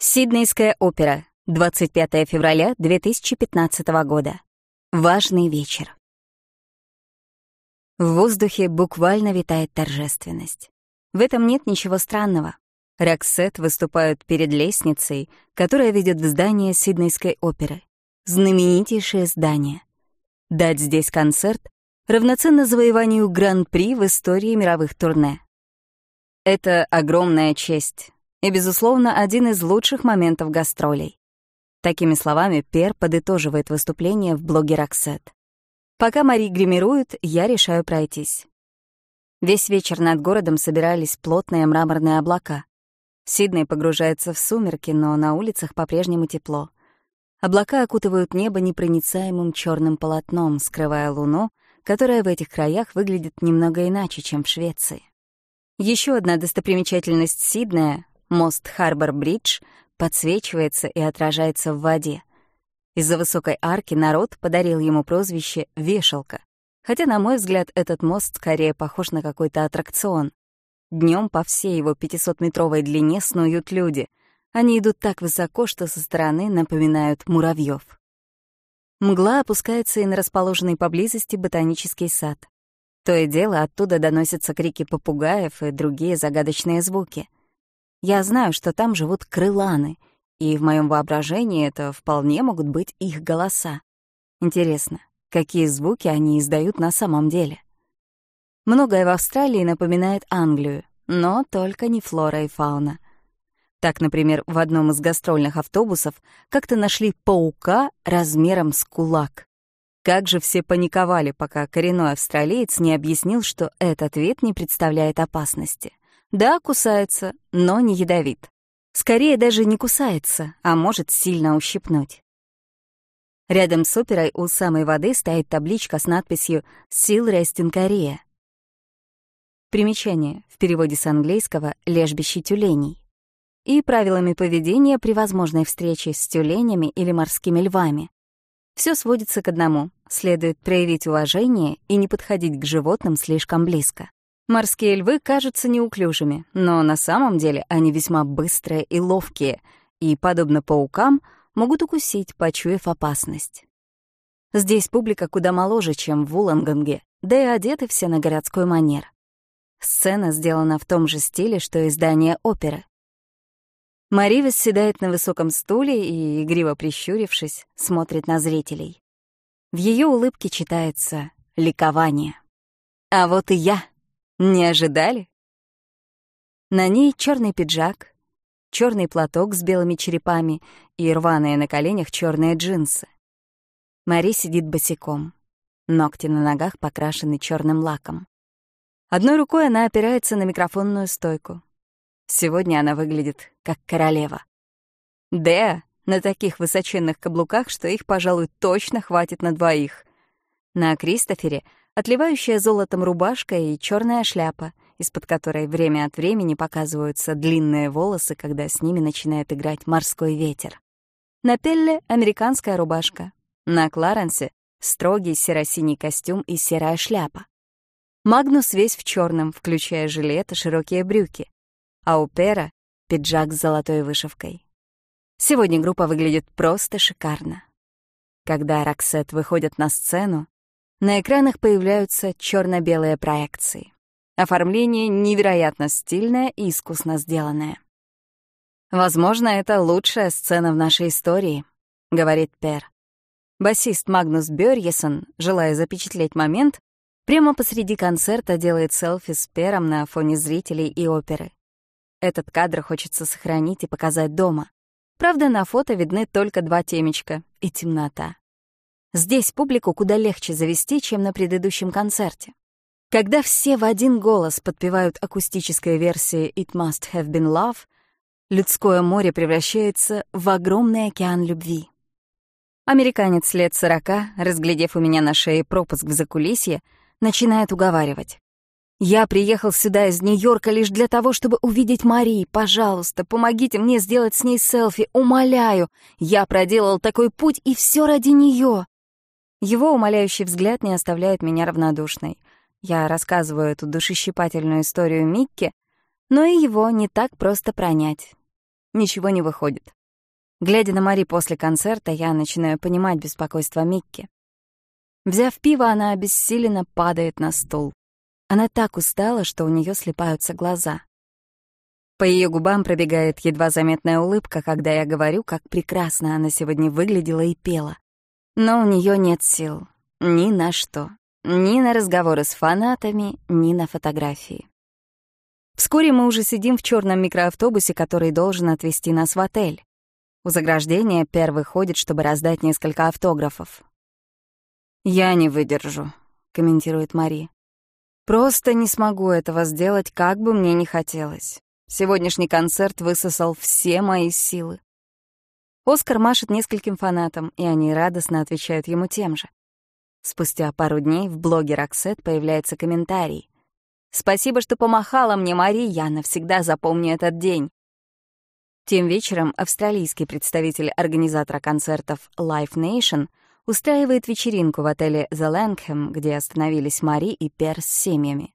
Сиднейская опера. 25 февраля 2015 года. Важный вечер. В воздухе буквально витает торжественность. В этом нет ничего странного. Роксет выступают перед лестницей, которая ведет в здание Сиднейской оперы. Знаменитейшее здание. Дать здесь концерт равноценно завоеванию гран-при в истории мировых турне. Это огромная честь, и, безусловно, один из лучших моментов гастролей. Такими словами Пер подытоживает выступление в блоге Роксет. Пока Мари гримирует, я решаю пройтись. Весь вечер над городом собирались плотные мраморные облака. Сидней погружается в сумерки, но на улицах по-прежнему тепло. Облака окутывают небо непроницаемым черным полотном, скрывая луну, которая в этих краях выглядит немного иначе, чем в Швеции. Еще одна достопримечательность Сиднея Мост Харбор-Бридж подсвечивается и отражается в воде. Из-за высокой арки народ подарил ему прозвище «Вешалка», хотя, на мой взгляд, этот мост скорее похож на какой-то аттракцион. Днем по всей его 500-метровой длине снуют люди. Они идут так высоко, что со стороны напоминают муравьев. Мгла опускается и на расположенный поблизости ботанический сад. То и дело оттуда доносятся крики попугаев и другие загадочные звуки — я знаю, что там живут крыланы, и в моем воображении это вполне могут быть их голоса. Интересно, какие звуки они издают на самом деле? Многое в Австралии напоминает Англию, но только не флора и фауна. Так, например, в одном из гастрольных автобусов как-то нашли паука размером с кулак. Как же все паниковали, пока коренной австралиец не объяснил, что этот вид не представляет опасности. Да, кусается, но не ядовит. Скорее даже не кусается, а может сильно ущипнуть. Рядом с оперой у самой воды стоит табличка с надписью «Сил Рестин Корея». Примечание. В переводе с английского «лежбище тюленей». И правилами поведения при возможной встрече с тюленями или морскими львами. Все сводится к одному. Следует проявить уважение и не подходить к животным слишком близко. Морские львы кажутся неуклюжими, но на самом деле они весьма быстрые и ловкие, и, подобно паукам, могут укусить, почуяв опасность. Здесь публика куда моложе, чем в Уланганге, да и одеты все на городской манер. Сцена сделана в том же стиле, что и здание оперы. Мари восседает на высоком стуле и, игриво прищурившись, смотрит на зрителей. В ее улыбке читается ликование. А вот и я. Не ожидали? На ней черный пиджак, черный платок с белыми черепами и рваные на коленях черные джинсы. Мари сидит босиком. Ногти на ногах покрашены черным лаком. Одной рукой она опирается на микрофонную стойку. Сегодня она выглядит как королева. Деа на таких высоченных каблуках, что их, пожалуй, точно хватит на двоих. На Кристофере отливающая золотом рубашка и черная шляпа, из-под которой время от времени показываются длинные волосы, когда с ними начинает играть морской ветер. На Пелле — американская рубашка. На Кларенсе — строгий серо-синий костюм и серая шляпа. Магнус весь в черном, включая жилет и широкие брюки. А у Пера — пиджак с золотой вышивкой. Сегодня группа выглядит просто шикарно. Когда Роксет выходит на сцену, на экранах появляются черно белые проекции. Оформление невероятно стильное и искусно сделанное. «Возможно, это лучшая сцена в нашей истории», — говорит Пер. Басист Магнус Бёрьесон, желая запечатлеть момент, прямо посреди концерта делает селфи с Пером на фоне зрителей и оперы. Этот кадр хочется сохранить и показать дома. Правда, на фото видны только два темечка и темнота. Здесь публику куда легче завести, чем на предыдущем концерте. Когда все в один голос подпевают акустической версии «It must have been love», людское море превращается в огромный океан любви. Американец лет сорока, разглядев у меня на шее пропуск в закулисье, начинает уговаривать. «Я приехал сюда из Нью-Йорка лишь для того, чтобы увидеть Мари. Пожалуйста, помогите мне сделать с ней селфи, умоляю. Я проделал такой путь, и все ради нее. Его умоляющий взгляд не оставляет меня равнодушной. Я рассказываю эту душещипательную историю Микки, но и его не так просто пронять. Ничего не выходит. Глядя на Мари после концерта, я начинаю понимать беспокойство Микки. Взяв пиво, она обессиленно падает на стул. Она так устала, что у нее слепаются глаза. По ее губам пробегает едва заметная улыбка, когда я говорю, как прекрасно она сегодня выглядела и пела. Но у нее нет сил ни на что. Ни на разговоры с фанатами, ни на фотографии. Вскоре мы уже сидим в черном микроавтобусе, который должен отвезти нас в отель. У заграждения Пер выходит, чтобы раздать несколько автографов. «Я не выдержу», — комментирует Мари. «Просто не смогу этого сделать, как бы мне ни хотелось. Сегодняшний концерт высосал все мои силы». Оскар машет нескольким фанатам, и они радостно отвечают ему тем же. Спустя пару дней в блоге Роксет появляется комментарий. «Спасибо, что помахала мне, Мари, я навсегда запомню этот день». Тем вечером австралийский представитель организатора концертов Live Nation устраивает вечеринку в отеле The Langham, где остановились Мари и Пер с семьями.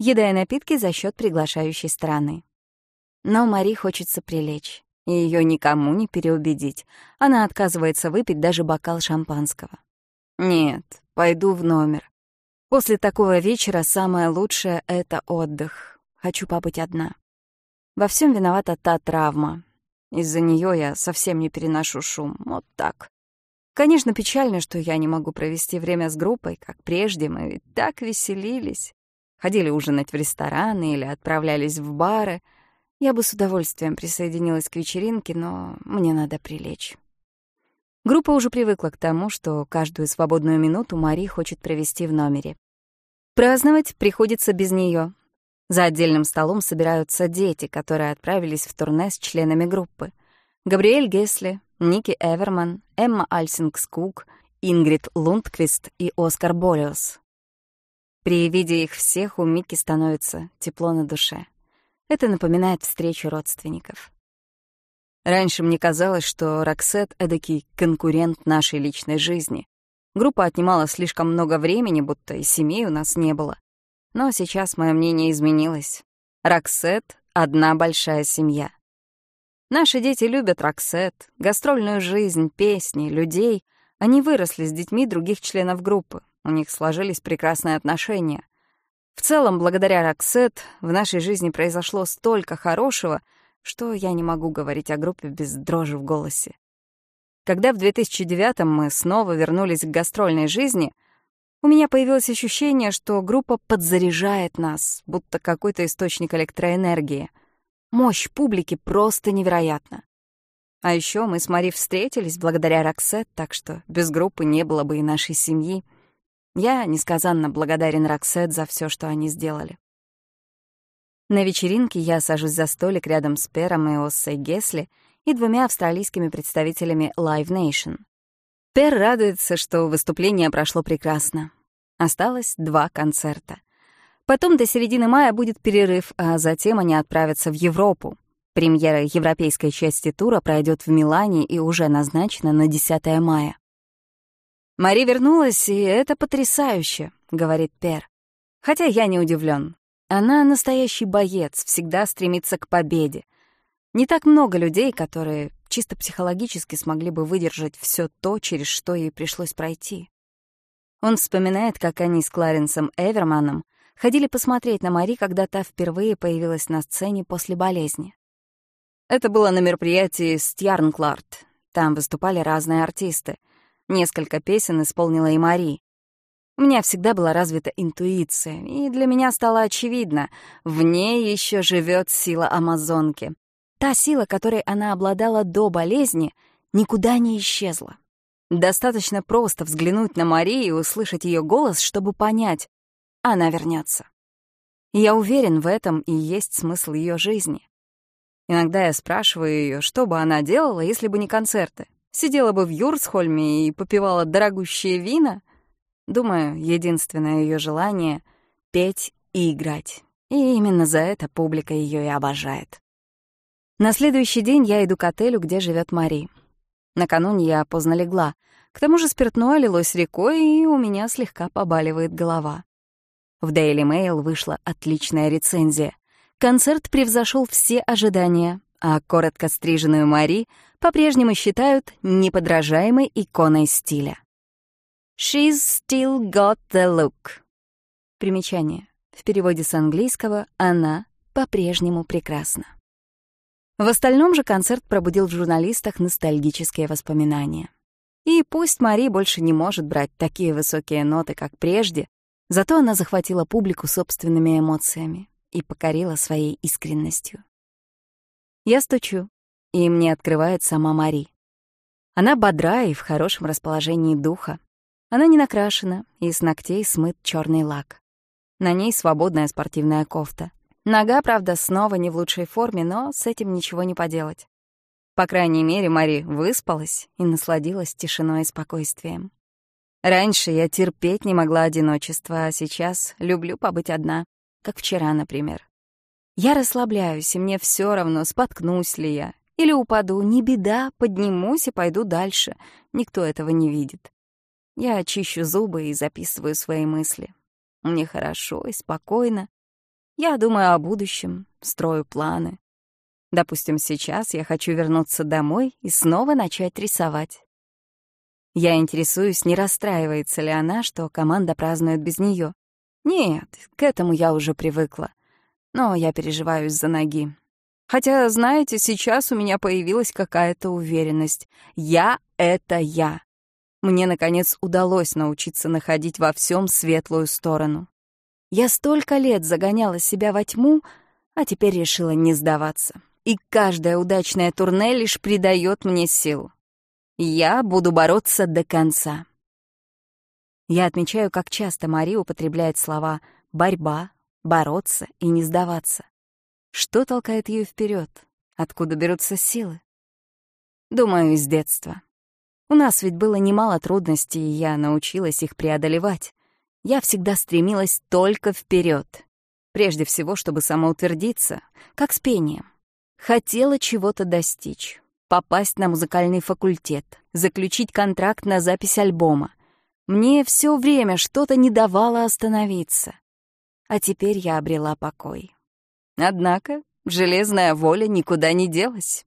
Еда и напитки за счет приглашающей страны. Но Мари хочется прилечь, и ее никому не переубедить. Она отказывается выпить даже бокал шампанского. Нет, пойду в номер. После такого вечера самое лучшее — это отдых. Хочу побыть одна. Во всем виновата та травма. Из-за нее я совсем не переношу шум. Вот так. Конечно, печально, что я не могу провести время с группой, как прежде. Мы ведь так веселились. Ходили ужинать в рестораны или отправлялись в бары. Я бы с удовольствием присоединилась к вечеринке, но мне надо прилечь. Группа уже привыкла к тому, что каждую свободную минуту Мари хочет провести в номере. Праздновать приходится без нее. За отдельным столом собираются дети, которые отправились в турне с членами группы. Габриэль Гесли, Ники Эверман, Эмма Альсингскук, Ингрид Лундквист и Оскар Болиос. При виде их всех у Микки становится тепло на душе. Это напоминает встречу родственников. Раньше мне казалось, что Роксет — эдакий конкурент нашей личной жизни. Группа отнимала слишком много времени, будто и семей у нас не было. Но сейчас мое мнение изменилось. Роксет — одна большая семья. Наши дети любят Роксет, гастрольную жизнь, песни, людей. Они выросли с детьми других членов группы. У них сложились прекрасные отношения. В целом, благодаря Роксет, в нашей жизни произошло столько хорошего — что я не могу говорить о группе без дрожи в голосе. Когда в 2009-м мы снова вернулись к гастрольной жизни, у меня появилось ощущение, что группа подзаряжает нас, будто какой-то источник электроэнергии. Мощь публики просто невероятна. А еще мы с Мари встретились благодаря Роксет, так что без группы не было бы и нашей семьи. Я несказанно благодарен Роксет за все, что они сделали. На вечеринке я сажусь за столик рядом с Пером и Оссой Гесли и двумя австралийскими представителями Live Nation. Пер радуется, что выступление прошло прекрасно. Осталось два концерта. Потом до середины мая будет перерыв, а затем они отправятся в Европу. Премьера европейской части тура пройдет в Милане и уже назначена на 10 мая. «Мари вернулась, и это потрясающе», — говорит Пер. Хотя я не удивлен. Она настоящий боец, всегда стремится к победе. Не так много людей, которые чисто психологически смогли бы выдержать все то, через что ей пришлось пройти. Он вспоминает, как они с Кларенсом Эверманом ходили посмотреть на Мари, когда та впервые появилась на сцене после болезни. Это было на мероприятии Стьярнкларт. Там выступали разные артисты. Несколько песен исполнила и Мари. У меня всегда была развита интуиция, и для меня стало очевидно, в ней еще живет сила Амазонки. Та сила, которой она обладала до болезни, никуда не исчезла. Достаточно просто взглянуть на Марию и услышать ее голос, чтобы понять, она вернется. Я уверен в этом и есть смысл ее жизни. Иногда я спрашиваю ее, что бы она делала, если бы не концерты. Сидела бы в Юрсхольме и попивала дорогущие вина — Думаю, единственное ее желание — петь и играть. И именно за это публика ее и обожает. На следующий день я иду к отелю, где живет Мари. Накануне я поздно легла. К тому же спиртное лилось рекой, и у меня слегка побаливает голова. В Daily Mail вышла отличная рецензия. Концерт превзошел все ожидания. А коротко стриженную Мари по-прежнему считают неподражаемой иконой стиля. «She's still got the look». Примечание. В переводе с английского «она по-прежнему прекрасна». В остальном же концерт пробудил в журналистах ностальгические воспоминания. И пусть Мари больше не может брать такие высокие ноты, как прежде, зато она захватила публику собственными эмоциями и покорила своей искренностью. Я стучу, и мне открывает сама Мари. Она бодра и в хорошем расположении духа. Она не накрашена, и с ногтей смыт черный лак. На ней свободная спортивная кофта — Нога, правда, снова не в лучшей форме, но с этим ничего не поделать. По крайней мере, Мари выспалась и насладилась тишиной и спокойствием. Раньше я терпеть не могла одиночество, а сейчас люблю побыть одна, как вчера, например. Я расслабляюсь, и мне все равно, споткнусь ли я. Или упаду, не беда, поднимусь и пойду дальше. Никто этого не видит. Я очищу зубы и записываю свои мысли. Мне хорошо и спокойно, я думаю о будущем, строю планы. Допустим, сейчас я хочу вернуться домой и снова начать рисовать. Я интересуюсь, не расстраивается ли она, что команда празднует без нее. Нет, к этому я уже привыкла. Но я переживаю из-за ноги. Хотя, знаете, сейчас у меня появилась какая-то уверенность. Я — это я. Мне, наконец, удалось научиться находить во всем светлую сторону. Я столько лет загоняла себя во тьму, а теперь решила не сдаваться. И каждое удачное турне лишь придает мне сил. Я буду бороться до конца. Я отмечаю, как часто Мари употребляет слова «борьба», «бороться» и «не сдаваться». Что толкает ее вперед? Откуда берутся силы? Думаю, из детства. У нас ведь было немало трудностей, и я научилась их преодолевать я всегда стремилась только вперед. Прежде всего, чтобы самоутвердиться, как с пением. Хотела чего-то достичь, попасть на музыкальный факультет, заключить контракт на запись альбома. Мне все время что-то не давало остановиться. А теперь я обрела покой. Однако железная воля никуда не делась.